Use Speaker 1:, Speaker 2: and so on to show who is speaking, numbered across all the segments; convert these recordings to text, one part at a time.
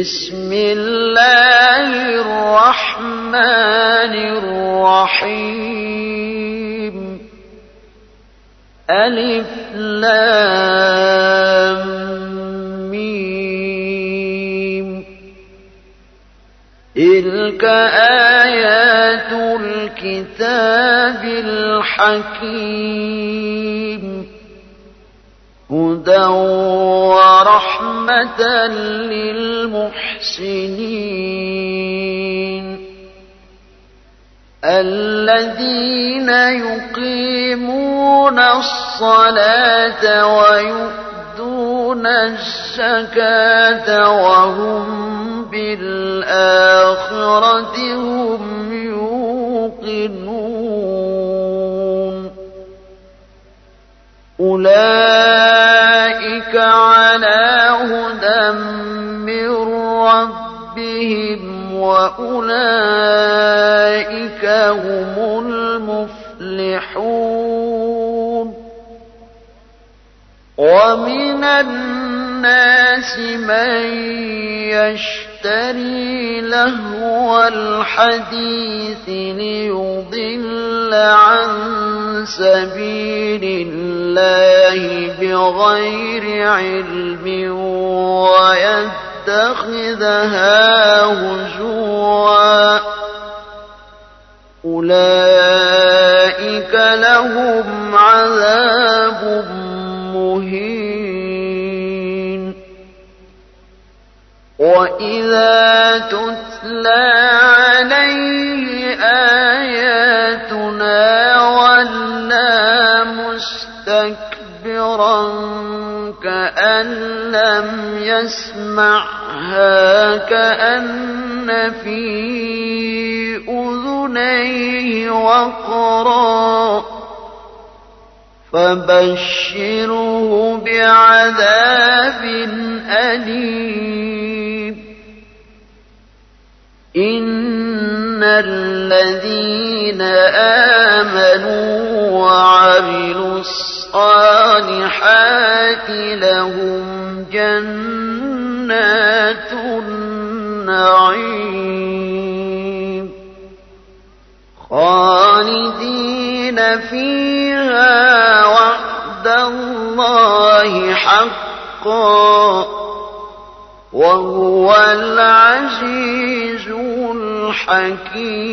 Speaker 1: بسم الله الرحمن الرحيم. ألف لام ميم. تلك آيات الكتاب الحكيم. هدى ورحمة للمحسنين الذين يقيمون الصلاة ويؤدون الزكاة وهم بالآخرة هم يوقنون أولئك ربهم وأولئك هم المفلحون ومن الناس من يشتري لهو الحديث ليضل عن سبيل الله بغير علم ويتخذها هزوا. أولئك لهم عذاب مهين. وإذا تتلى عليه آياتنا ولا مستكبرا كأن لم كأن في أذنيه وقرا فبشره بعذاب أليم. إن الذين آمنوا وعملوا الصالحات لهم جنات النعيم خالدين فيها وعد الله حقا وهو العزيز الحكيم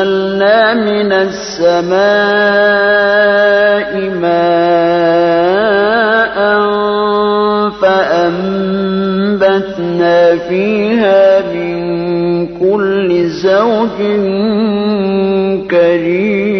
Speaker 1: وأنزلنا من السماء ماء فأنبتنا فيها من كل زوج كريم.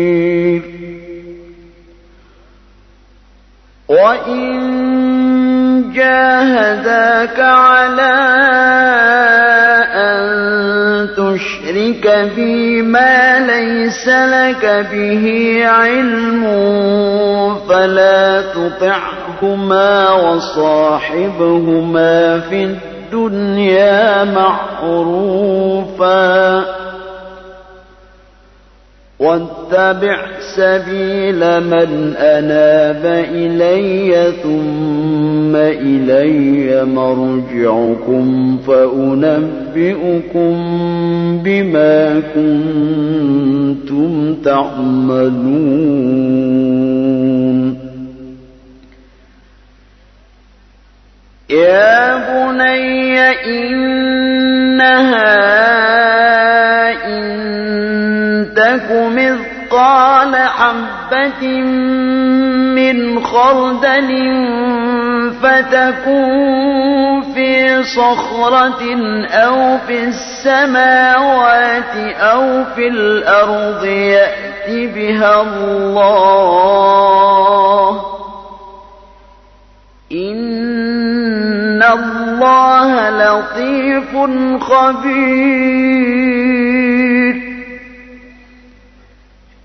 Speaker 1: وإن جاهداك على أن تشرك بي ما ليس لك به علم فلا تطعهما وصاحبهما في الدنيا معروفا واتبع سبيل من أناب إلي ثم إلي مرجعكم فأنبئكم بما كنتم تعملون. يا بني إنها تك مثقال حبة من خردل فتكون في صخرة أو في السماوات أو في الأرض يأت بها الله إن الله لطيف خبير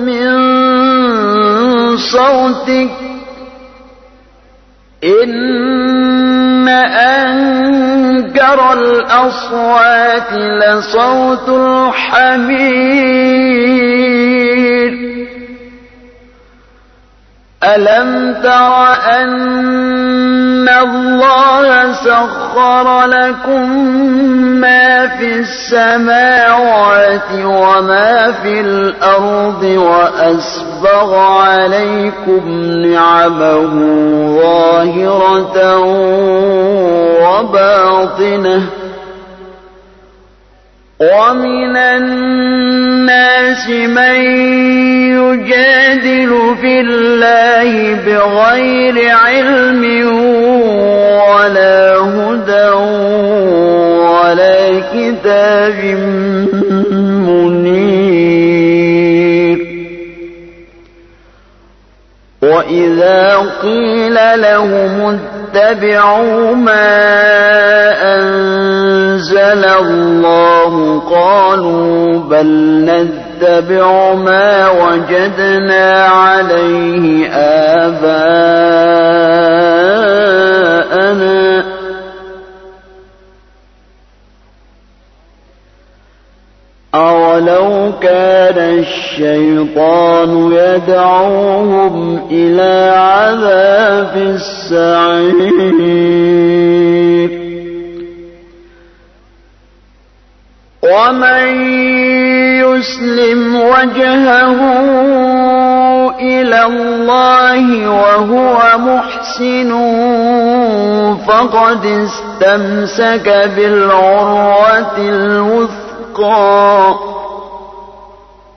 Speaker 1: من صوتك. إن أنكر الأصوات لصوت الحمير. ألم تر أن سخر لكم ما في السماوات وما في الأرض وأسبغ عليكم نعمه ظاهرة وباطنة ومن الناس من يجادل في الله بغير علم كتاب منير. وإذا قيل لهم اتبعوا ما أنزل الله قالوا بل نتبع ما وجدنا عليه آباءنا. أولو كان الشيطان يدعوهم إلى عذاب السعير. ومن يسلم وجهه إلى الله وهو محسن فقد استمسك بالعروة الوثقى.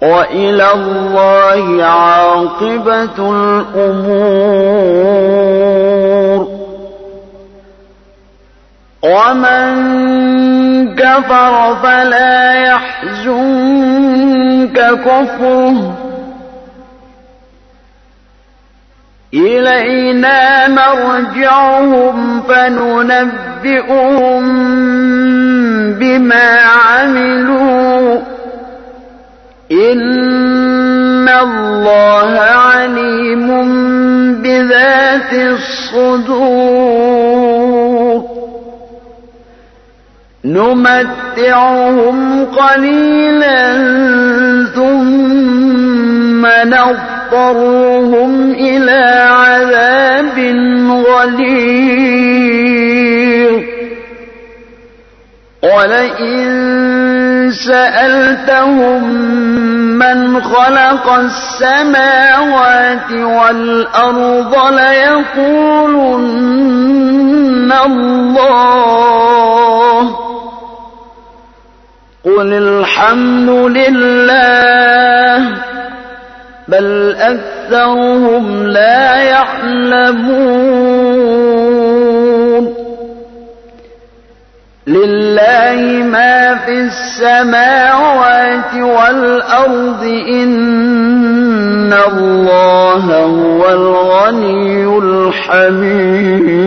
Speaker 1: وإلى الله عاقبة الأمور. ومن كفر فلا يحزنك كفره. إلينا مرجعهم فننبئهم بما عملوا. الصدور. نمتعهم قليلا ثم نضطرهم إلى عذاب غليظ. ولئن سألتهم من خلق السماوات والأرض ليقولن الله قل الحمد لله بل أكثرهم لا يعلمون لله ما في السماوات والأرض إن الله هو الغني الحميد.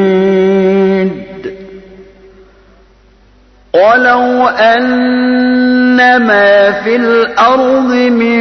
Speaker 1: ولو أن ما في الأرض من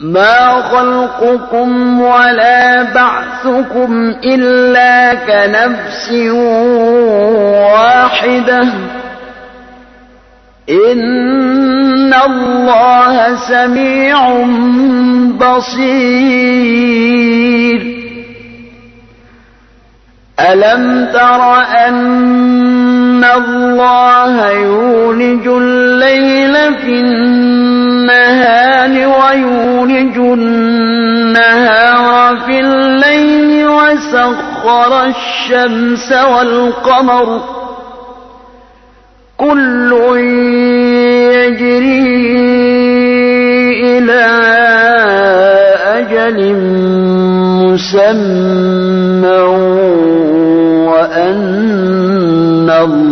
Speaker 1: ما خلقكم ولا بعثكم إلا كنفس واحدة إن الله سميع بصير ألم تر أن الله يولج الليل في النهار ويولج النهار في الليل وسخر الشمس والقمر كل يجري إلى أجل مسمى وأن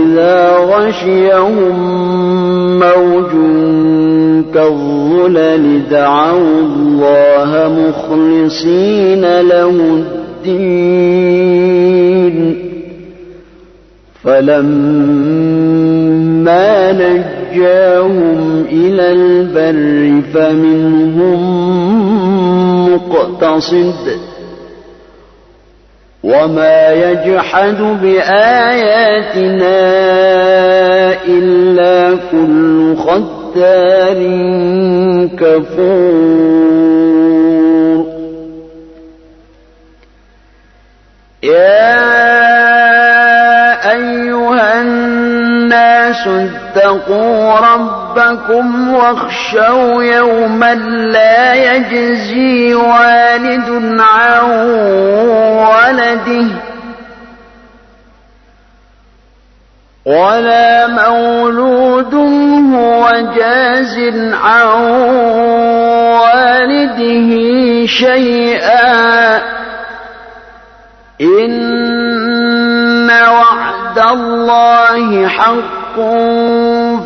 Speaker 1: وإذا غشيهم موج كالظلل دعوا الله مخلصين له الدين فلما نجاهم إلى البر فمنهم مقتصد وما يجحد بآياتنا إلا كل ختار كفور يا أيها الناس واتقوا ربكم واخشوا يوما لا يجزي والد عن ولده ولا مولود هو جاز عن والده شيئا. إن وعد الله حق